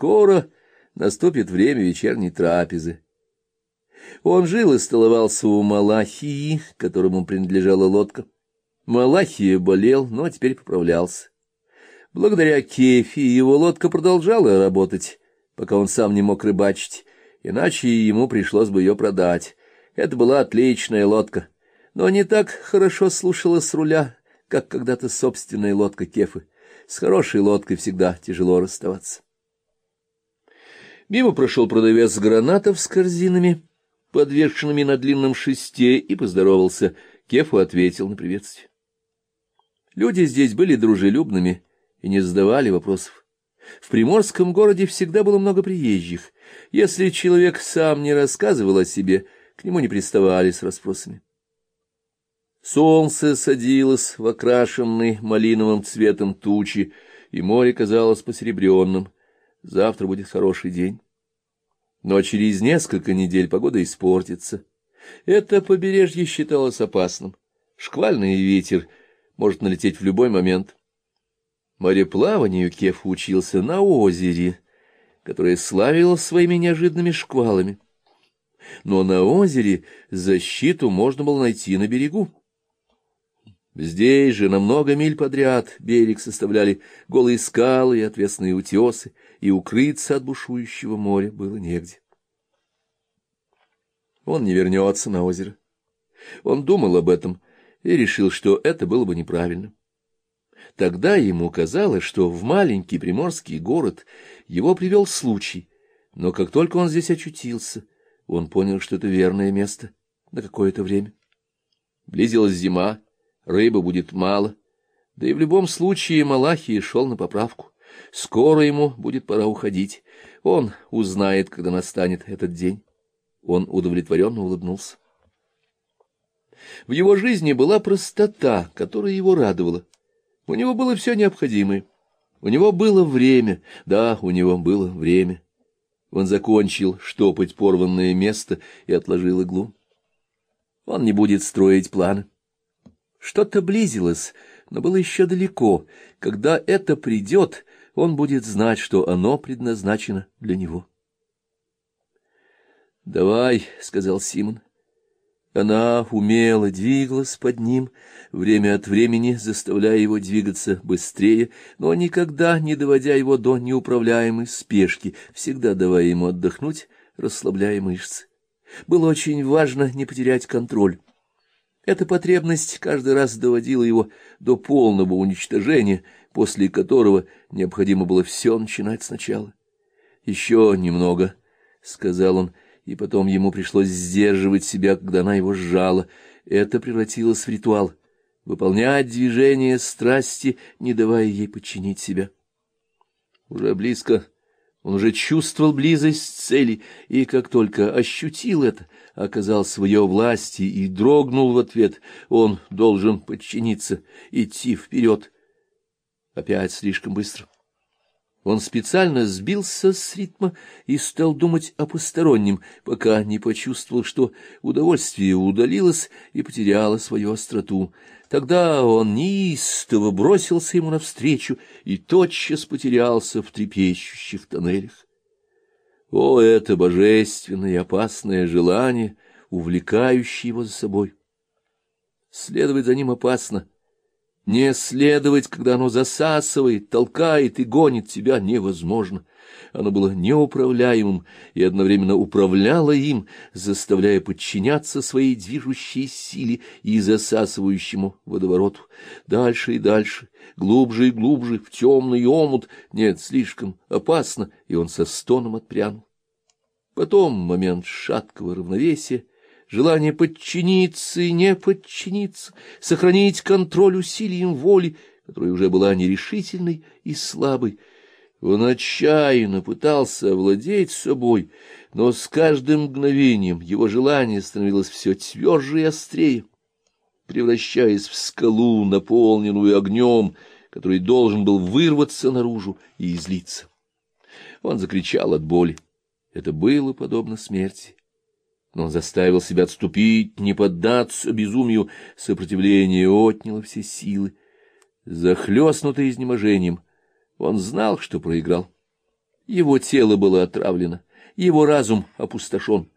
скоро наступит время вечерней трапезы. Он жил и столовался у Малахии, которому принадлежала лодка. Малахия болел, но теперь поправлялся. Благодаря Кефи его лодка продолжала работать, пока он сам не мог рыбачить, иначе ему пришлось бы ее продать. Это была отличная лодка, но не так хорошо слушала с руля, как когда-то собственная лодка Кефы. С хорошей лодкой всегда тяжело расставаться. Мимо прошел продавец гранатов с корзинами, подвешенными на длинном шесте, и поздоровался. Кефу ответил на приветствие. Люди здесь были дружелюбными и не задавали вопросов. В приморском городе всегда было много приезжих. Если человек сам не рассказывал о себе, к нему не приставали с расспросами. Солнце садилось в окрашенный малиновым цветом тучи, и море казалось посеребренным. Завтра будет хороший день. Но через несколько недель погода испортится. Это побережье считалось опасным. Шквальный ветер может налететь в любой момент. Мореплаванию Кеф учился на озере, которое славилось своими неожиданными шквалами. Но на озере защиту можно было найти на берегу. Здесь же на много миль подряд берег составляли голые скалы и отвесные утесы, и укрыться от бушующего моря было негде. Он не вернется на озеро. Он думал об этом и решил, что это было бы неправильно. Тогда ему казалось, что в маленький приморский город его привел случай, но как только он здесь очутился, он понял, что это верное место на какое-то время. Близилась зима, рыбы будет мало, да и в любом случае Малахий шел на поправку. Скоро ему будет пора уходить. Он узнает, когда настанет этот день. Он удовлетворенно улыбнулся. В его жизни была простота, которая его радовала. У него было все необходимое. У него было время, да, у него было время. Он закончил штопать порванное место и отложил иглу. Он не будет строить планы. Что-то близилось, но было еще далеко. Когда это придет, он будет знать, что оно предназначено для него. «Давай», — сказал Симон. Она умело двигалась под ним, время от времени заставляя его двигаться быстрее, но никогда не доводя его до неуправляемой спешки, всегда давая ему отдохнуть, расслабляя мышцы. Было очень важно не потерять контроль. Эта потребность каждый раз доводила его до полного уничтожения, после которого необходимо было все начинать сначала. «Еще немного», — сказал он, — и потом ему пришлось сдерживать себя, когда она его сжала. Это превратилось в ритуал — выполнять движение страсти, не давая ей подчинить себя. Уже близко он уже чувствовал близость цели, и как только ощутил это, оказался в ее власти и дрогнул в ответ. Он должен подчиниться, идти вперед. Опять слишком быстро. Он специально сбился с ритма и стал думать о постороннем, пока не почувствовал, что удовольствие удалилось и потеряло свою остроту. Тогда он неистово бросился ему навстречу и тотчас потерялся в трепещущих тоннелях. О, это божественное и опасное желание, увлекающее его за собой! Следовать за ним опасно — не следовать, когда оно засасывает, толкает и гонит тебя, невозможно. Оно было неуправляемым и одновременно управляло им, заставляя подчиняться своей движущей силе и засасывающему водовороту. Дальше и дальше, глубже и глубже, в темный омут. Нет, слишком опасно, и он со стоном отпрянул. Потом момент шаткого равновесия, желание подчиниться и не подчиниться, сохранить контроль усилием воли, которая уже была нерешительной и слабой. Он отчаянно пытался овладеть собой, но с каждым мгновением его желание становилось все тверже и острее, превращаясь в скалу, наполненную огнем, который должен был вырваться наружу и излиться. Он закричал от боли. Это было подобно смерти но он заставил себя отступить, не поддаться безумию, сопротивление отняло все силы. Захлестнутый изнеможением, он знал, что проиграл. Его тело было отравлено, его разум опустошен.